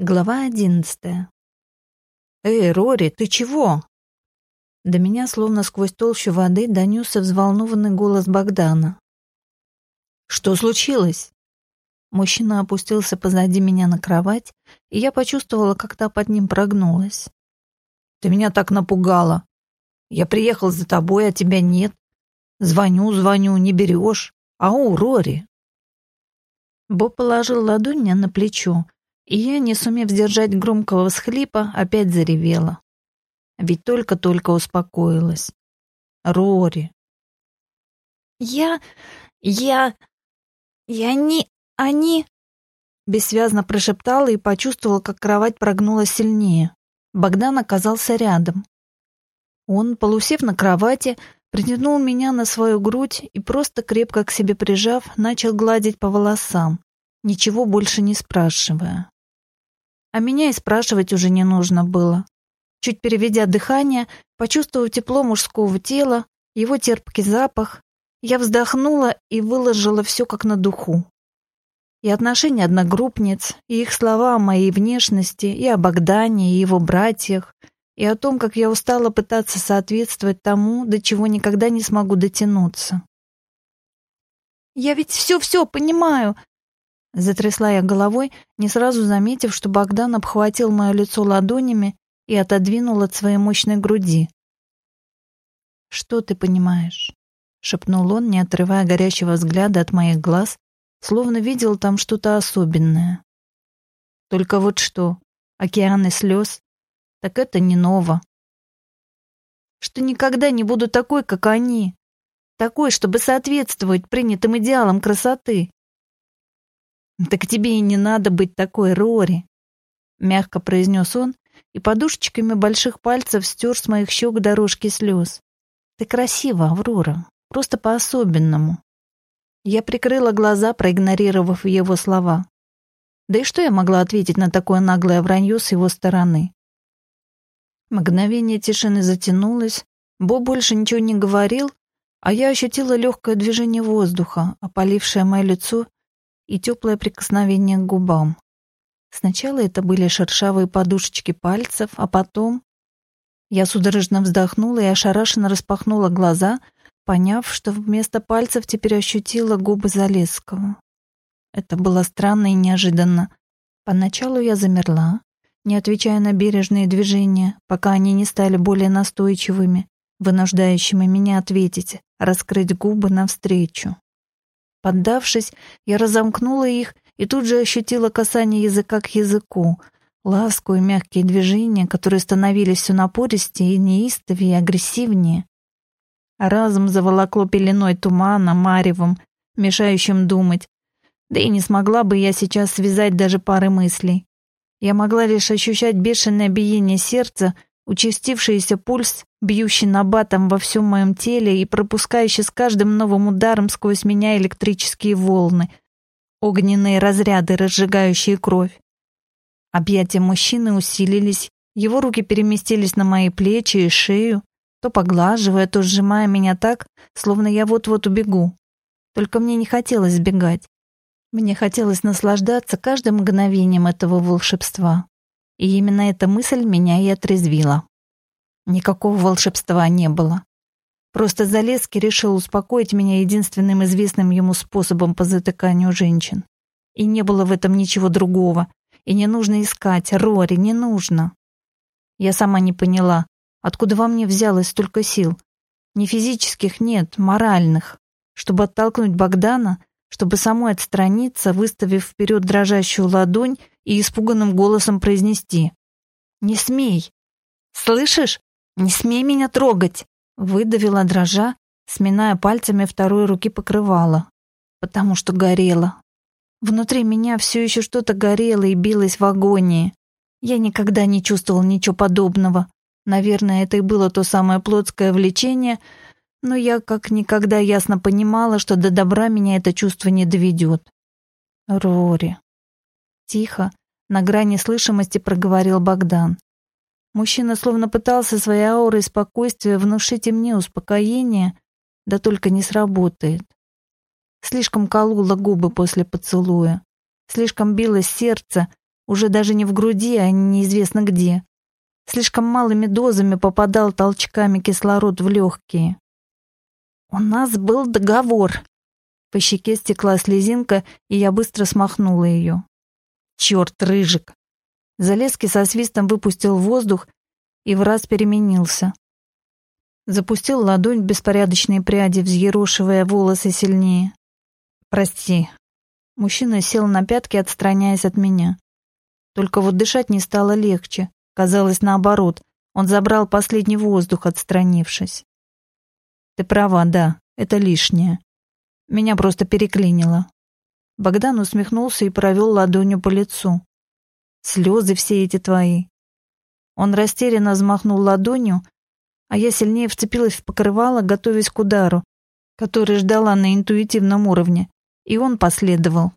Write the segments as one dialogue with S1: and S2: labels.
S1: Глава одиннадцатая. «Эй, Рори, ты чего?» До меня, словно сквозь толщу воды, донесся взволнованный голос Богдана. «Что случилось?» Мужчина опустился позади меня на кровать, и я почувствовала, как та под ним прогнулась. «Ты меня так напугала. Я приехал за тобой, а тебя нет. Звоню, звоню, не берешь. Ау, Рори!» Боб положил ладонь мне на плечо, и я, не сумев сдержать громкого всхлипа, опять заревела. Ведь только-только успокоилась. Рори.
S2: «Я... я... я не... они...»
S1: Бессвязно прошептала и почувствовала, как кровать прогнулась сильнее. Богдан оказался рядом. Он, полусев на кровати, притянул меня на свою грудь и просто крепко к себе прижав, начал гладить по волосам, ничего больше не спрашивая. А меня и спрашивать уже не нужно было. Чуть переведя дыхание, почувствовав тепло мужского тела, его терпкий запах, я вздохнула и выложила все как на духу. И отношения одногруппниц, и их слова о моей внешности, и о Богдане, и его братьях, и о том, как я устала пытаться соответствовать тому, до чего никогда не смогу дотянуться.
S2: «Я ведь все-все понимаю!»
S1: Затрясла я головой, не сразу заметив, что Богдан обхватил мое лицо ладонями и отодвинул от своей мощной груди. «Что ты понимаешь?» — шепнул он, не отрывая горящего взгляда от моих глаз, словно видел там что-то особенное. «Только вот что, океаны слез, так это не ново. Что никогда не буду такой, как они, такой, чтобы соответствовать принятым идеалам красоты. «Так тебе и не надо быть такой, Рори», — мягко произнес он и подушечками больших пальцев стер с моих щек дорожки слез. «Ты красива, Аврора, просто по-особенному». Я прикрыла глаза, проигнорировав его слова. Да и что я могла ответить на такое наглое вранье с его стороны? Мгновение тишины затянулось, Бо больше ничего не говорил, а я ощутила легкое движение воздуха, опалившее мое лицо и теплое прикосновение к губам. Сначала это были шершавые подушечки пальцев, а потом... Я судорожно вздохнула и ошарашенно распахнула глаза, поняв, что вместо пальцев теперь ощутила губы Залесского. Это было странно и неожиданно. Поначалу я замерла, не отвечая на бережные движения, пока они не стали более настойчивыми, вынуждающими меня ответить, раскрыть губы навстречу. Поддавшись, я разомкнула их и тут же ощутила касание языка к языку, ласку и мягкие движения, которые становились все напористее неистовее и агрессивнее. А разум заволокло пеленой тумана, маревом, мешающим думать. Да и не смогла бы я сейчас связать даже пары мыслей. Я могла лишь ощущать бешеное биение сердца, участившийся пульс, бьющий набатом во всем моем теле и пропускающий с каждым новым ударом сквозь меня электрические волны, огненные разряды, разжигающие кровь. Объятия мужчины усилились, его руки переместились на мои плечи и шею, то поглаживая, то сжимая меня так, словно я вот-вот убегу. Только мне не хотелось сбегать. Мне хотелось наслаждаться каждым мгновением этого волшебства. И именно эта мысль меня и отрезвила. Никакого волшебства не было. Просто Залеский решил успокоить меня единственным известным ему способом по затыканию женщин. И не было в этом ничего другого. И не нужно искать, Рори, не нужно. Я сама не поняла, откуда во мне взялось столько сил. Не физических, нет, моральных. Чтобы оттолкнуть Богдана, чтобы самой отстраниться, выставив вперед дрожащую ладонь и испуганным голосом произнести. «Не смей! Слышишь? Не смей меня трогать!» Выдавила дрожа, сминая пальцами второй руки покрывала, потому что горела. Внутри меня все еще что-то горело и билось в агонии. Я никогда не чувствовал ничего подобного. Наверное, это и было то самое плотское влечение, но я как никогда ясно понимала, что до добра меня это чувство не доведет. Рори. Тихо, на грани слышимости проговорил Богдан. Мужчина словно пытался своей аурой спокойствия внушить и мне успокоение, да только не сработает. Слишком кололо губы после поцелуя, слишком билось сердце, уже даже не в груди, а неизвестно где. Слишком малыми дозами попадал толчками кислород в легкие. «У нас был договор». По щеке стекла слезинка, и я быстро смахнула ее. «Черт, рыжик!» Залезки со свистом выпустил воздух и в раз переменился. Запустил ладонь в беспорядочные пряди, взъерошивая волосы сильнее. «Прости». Мужчина сел на пятки, отстраняясь от меня. Только вот дышать не стало легче. Казалось, наоборот, он забрал последний воздух, отстранившись. Ты права, да, это лишнее. Меня просто переклинило. Богдан усмехнулся и провел ладонью по лицу. Слезы все эти твои. Он растерянно взмахнул ладонью, а я сильнее вцепилась в покрывало, готовясь к удару, который ждала на интуитивном уровне, и он последовал.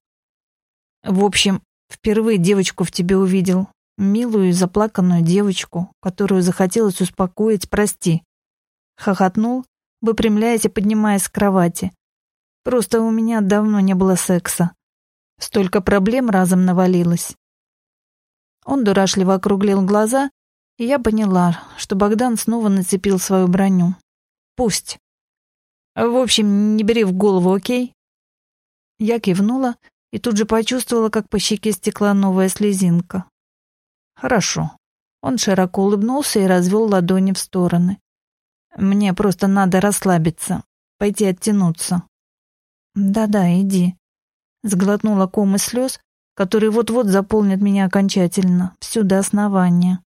S1: В общем, впервые девочку в тебе увидел, милую и заплаканную девочку, которую захотелось успокоить, прости. Хохотнул, выпрямляясь и поднимаясь с кровати. Просто у меня давно не было секса. Столько проблем разом навалилось. Он дурашливо округлил глаза, и я поняла, что Богдан снова нацепил свою броню. Пусть. В общем, не бери в голову, окей? Я кивнула и тут же почувствовала, как по щеке стекла новая слезинка. «Хорошо». Он широко улыбнулся и развел ладони в стороны. «Мне просто надо расслабиться, пойти оттянуться». «Да-да, иди». Сглотнула ком из слез, которые вот-вот заполнят меня окончательно, всю до основания.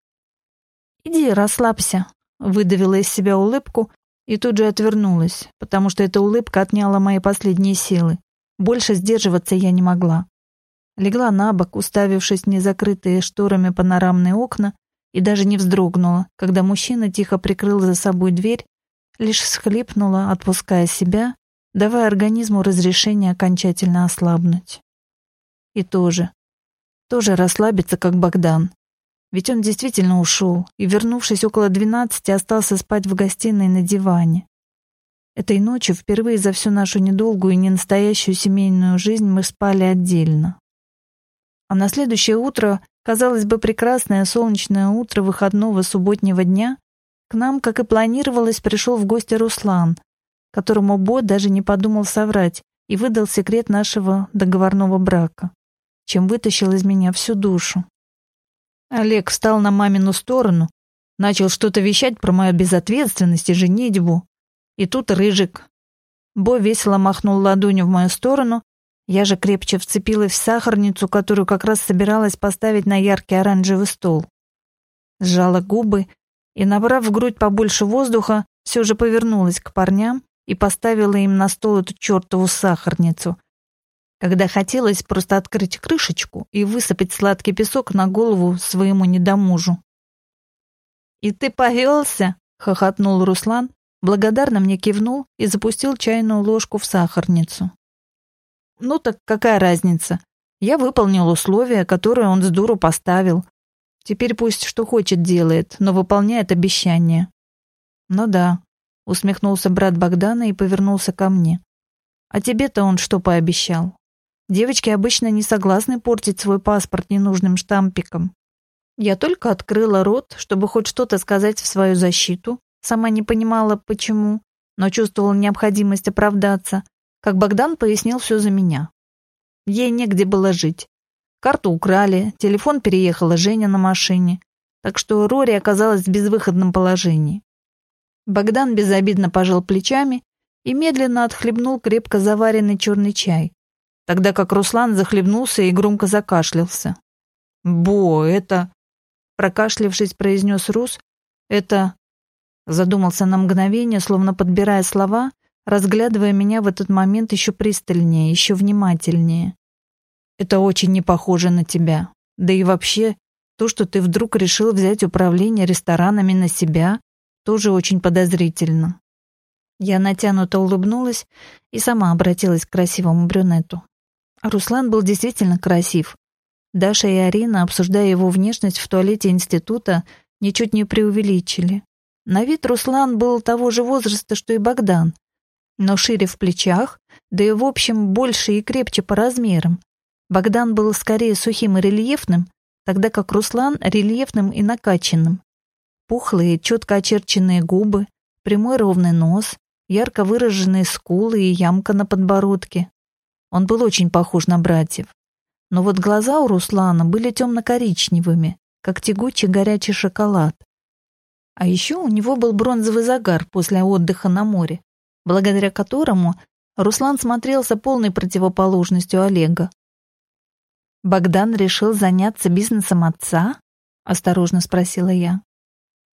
S1: «Иди, расслабься», — выдавила из себя улыбку и тут же отвернулась, потому что эта улыбка отняла мои последние силы. Больше сдерживаться я не могла. Легла на бок, уставившись в незакрытые шторами панорамные окна, и даже не вздрогнула, когда мужчина тихо прикрыл за собой дверь, лишь всхлипнула, отпуская себя, давая организму разрешение окончательно ослабнуть. И тоже, тоже расслабиться, как Богдан. Ведь он действительно ушел и, вернувшись около двенадцати, остался спать в гостиной на диване. Этой ночью впервые за всю нашу недолгую и ненастоящую семейную жизнь мы спали отдельно. А на следующее утро, казалось бы, прекрасное солнечное утро выходного субботнего дня, к нам, как и планировалось, пришел в гости Руслан, которому Бо даже не подумал соврать и выдал секрет нашего договорного брака, чем вытащил из меня всю душу. Олег встал на мамину сторону, начал что-то вещать про мою безответственность и женитьбу. И тут Рыжик. Бо весело махнул ладонью в мою сторону, я же крепче вцепилась в сахарницу, которую как раз собиралась поставить на яркий оранжевый стол. Сжала губы и, набрав в грудь побольше воздуха, все же повернулась к парням и поставила им на стол эту чертову сахарницу. Когда хотелось просто открыть крышечку и высыпать сладкий песок на голову своему недомужу. «И ты повелся?» — хохотнул Руслан, благодарно мне кивнул и запустил чайную ложку в сахарницу. Ну так какая разница? Я выполнил условия, которые он с дуру поставил. Теперь пусть что хочет делает, но выполняет обещание. Ну да, усмехнулся брат Богдана и повернулся ко мне. А тебе-то он что пообещал? Девочки обычно не согласны портить свой паспорт ненужным штампиком. Я только открыла рот, чтобы хоть что-то сказать в свою защиту, сама не понимала, почему, но чувствовала необходимость оправдаться, как Богдан пояснил все за меня. Ей негде было жить. Карту украли, телефон переехала Женя на машине, так что Рори оказалась в безвыходном положении. Богдан безобидно пожал плечами и медленно отхлебнул крепко заваренный черный чай, тогда как Руслан захлебнулся и громко закашлялся. «Бо, это...» Прокашлявшись, произнес Рус. «Это...» Задумался на мгновение, словно подбирая слова, разглядывая меня в этот момент еще пристальнее, еще внимательнее. «Это очень не похоже на тебя. Да и вообще, то, что ты вдруг решил взять управление ресторанами на себя, тоже очень подозрительно». Я натянуто улыбнулась и сама обратилась к красивому брюнету. Руслан был действительно красив. Даша и Арина, обсуждая его внешность в туалете института, ничуть не преувеличили. На вид Руслан был того же возраста, что и Богдан, но шире в плечах, да и в общем больше и крепче по размерам. Богдан был скорее сухим и рельефным, тогда как Руслан рельефным и накачанным. Пухлые, четко очерченные губы, прямой ровный нос, ярко выраженные скулы и ямка на подбородке. Он был очень похож на братьев. Но вот глаза у Руслана были темно-коричневыми, как тягучий горячий шоколад. А еще у него был бронзовый загар после отдыха на море, благодаря которому Руслан смотрелся полной противоположностью Олега. «Богдан решил заняться бизнесом отца?» — осторожно спросила я.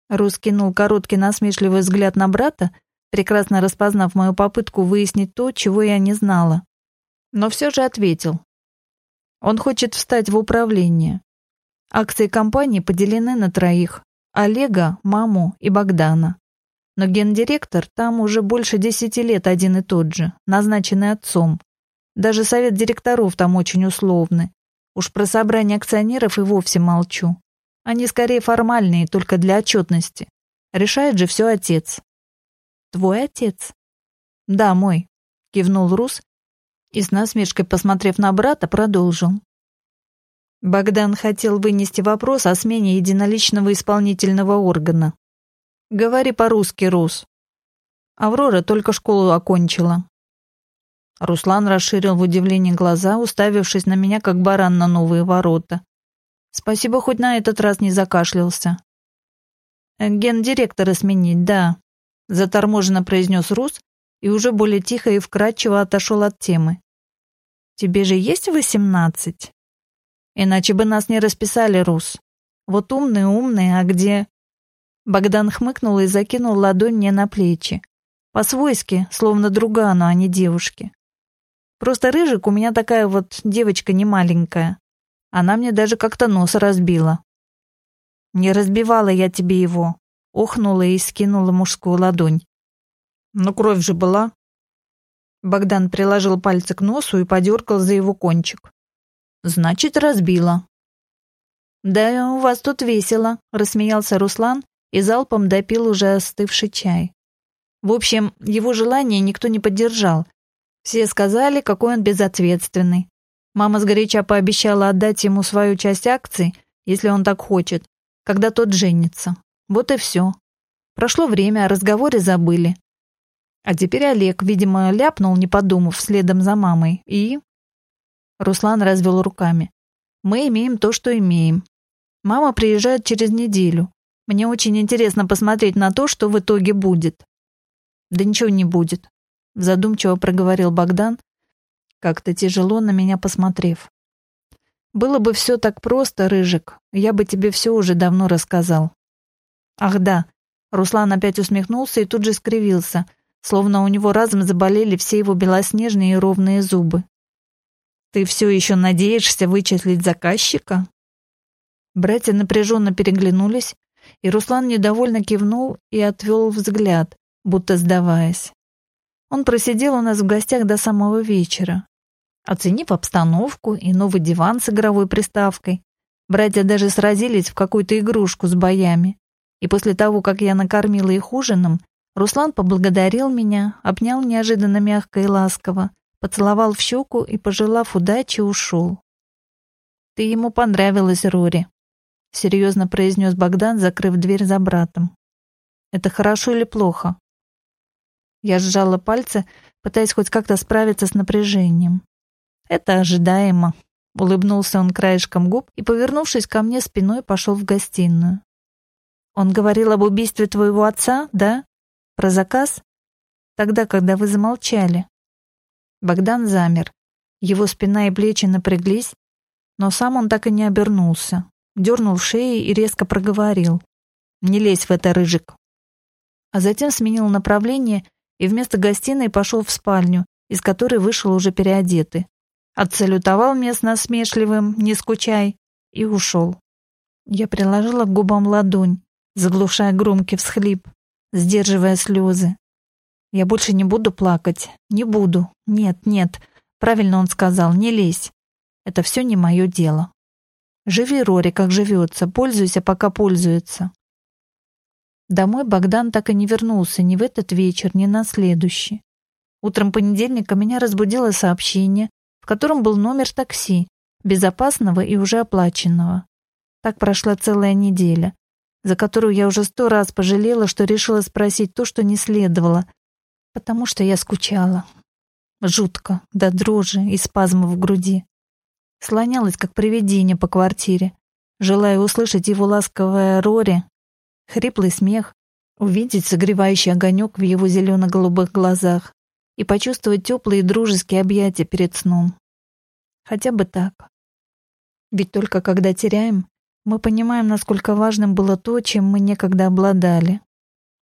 S1: Рус кинул короткий насмешливый взгляд на брата, прекрасно распознав мою попытку выяснить то, чего я не знала. Но все же ответил. Он хочет встать в управление. Акции компании поделены на троих. Олега, маму и Богдана. Но гендиректор там уже больше десяти лет один и тот же, назначенный отцом. Даже совет директоров там очень условный. Уж про собрание акционеров и вовсе молчу. Они скорее формальные, только для отчетности. Решает же все отец. Твой отец? Да, мой, кивнул Рус и с насмешкой, посмотрев на брата, продолжил. Богдан хотел вынести вопрос о смене единоличного исполнительного органа. Говори по-русски, Рус. Аврора только школу окончила. Руслан расширил в удивлении глаза, уставившись на меня, как баран на новые ворота. Спасибо, хоть на этот раз не закашлялся. «Гендиректора сменить, да», — заторможенно произнес Рус и уже более тихо и вкрадчиво отошел от темы. «Тебе же есть восемнадцать?» «Иначе бы нас не расписали, Рус. Вот умные, умные, а где...» Богдан хмыкнул и закинул ладонь мне на плечи. По-свойски, словно другану, а не девушке. Просто Рыжик у меня такая вот девочка не маленькая. Она мне даже как-то нос разбила. Не разбивала я тебе его. Охнула и скинула мужскую ладонь. Но кровь же была. Богдан приложил пальцы к носу и подергал за его кончик. Значит, разбила. Да у вас тут весело, рассмеялся Руслан и залпом допил уже остывший чай. В общем, его желание никто не поддержал. Все сказали, какой он безответственный. Мама сгоряча пообещала отдать ему свою часть акций, если он так хочет, когда тот женится. Вот и все. Прошло время, о разговоре забыли. А теперь Олег, видимо, ляпнул, не подумав, следом за мамой. И... Руслан развел руками. Мы имеем то, что имеем. Мама приезжает через неделю. Мне очень интересно посмотреть на то, что в итоге будет. Да ничего не будет, задумчиво проговорил Богдан, как-то тяжело на меня посмотрев. Было бы все так просто, Рыжик, я бы тебе все уже давно рассказал. Ах да, Руслан опять усмехнулся и тут же скривился, словно у него разом заболели все его белоснежные и ровные зубы. Ты все еще надеешься вычислить заказчика? Братья напряженно переглянулись, и Руслан недовольно кивнул и отвел взгляд, будто сдаваясь. Он просидел у нас в гостях до самого вечера. Оценив обстановку и новый диван с игровой приставкой, братья даже сразились в какую-то игрушку с боями. И после того, как я накормила их ужином, Руслан поблагодарил меня, обнял неожиданно мягко и ласково, поцеловал в щеку и, пожелав удачи, ушел. «Ты ему понравилась, Рори», — серьезно произнес Богдан, закрыв дверь за братом. «Это хорошо или плохо?» Я сжала пальцы, пытаясь хоть как-то справиться с напряжением. «Это ожидаемо», — улыбнулся он краешком губ и, повернувшись ко мне спиной, пошел в гостиную. «Он говорил об убийстве твоего отца, да? Про заказ? Тогда, когда вы замолчали». Богдан замер. Его спина и плечи напряглись, но сам он так и не обернулся дернул шеей и резко проговорил. «Не лезь в это, Рыжик!» А затем сменил направление и вместо гостиной пошел в спальню, из которой вышел уже переодетый. Отсалютовал с насмешливым «не скучай» и ушел. Я приложила к губам ладонь, заглушая громкий всхлип, сдерживая слезы. Я больше не буду плакать, не буду, нет, нет, правильно он сказал, не лезь. Это все не мое дело. Живи, Рори, как живется, пользуйся, пока пользуется. Домой Богдан так и не вернулся ни в этот вечер, ни на следующий. Утром понедельника меня разбудило сообщение, в котором был номер такси, безопасного и уже оплаченного. Так прошла целая неделя, за которую я уже сто раз пожалела, что решила спросить то, что не следовало, потому что я скучала. Жутко, до дрожи и спазмов в груди. Слонялась, как привидение по квартире, желая услышать его ласковое Рори, хриплый смех, увидеть согревающий огонек в его зелено-голубых глазах и почувствовать теплые дружеские объятия перед сном. Хотя бы так. Ведь только когда теряем, мы понимаем, насколько важным было то, чем мы некогда обладали.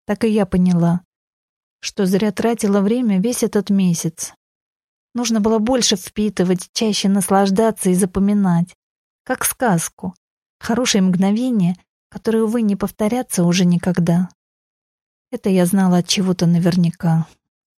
S1: Так и я поняла, что зря тратила время весь этот месяц. Нужно было больше впитывать, чаще наслаждаться и запоминать. Как сказку. Хорошие мгновения, которые, увы, не повторятся уже никогда. Это я знала от чего-то наверняка.